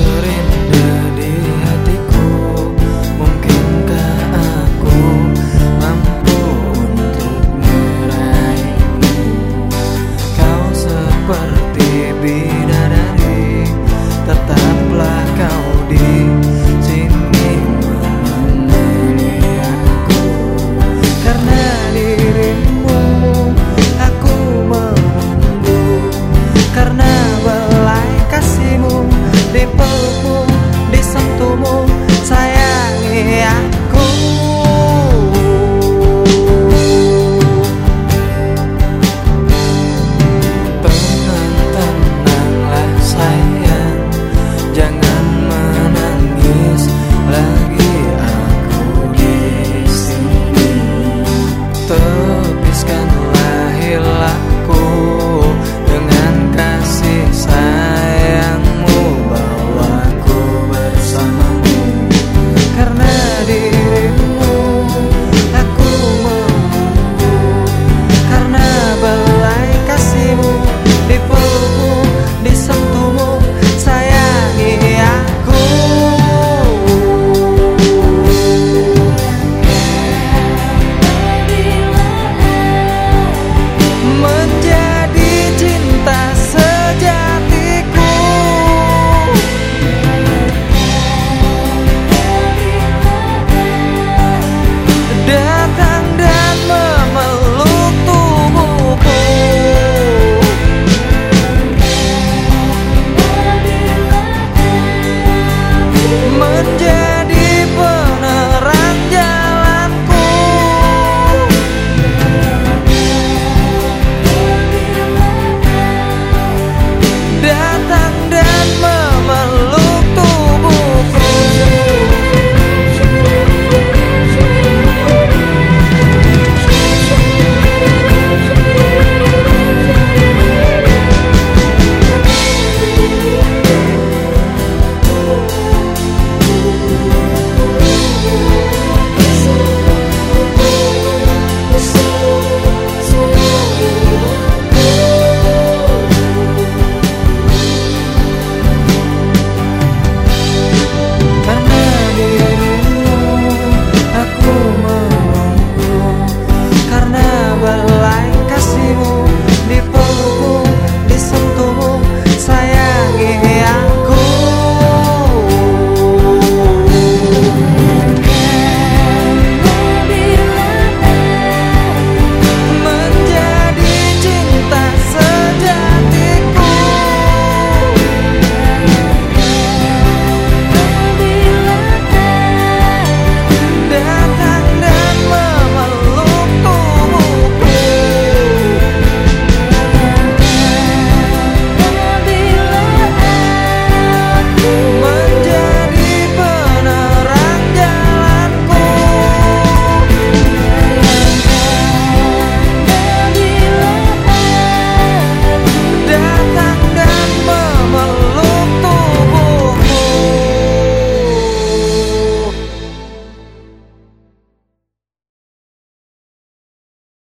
sering yeah. de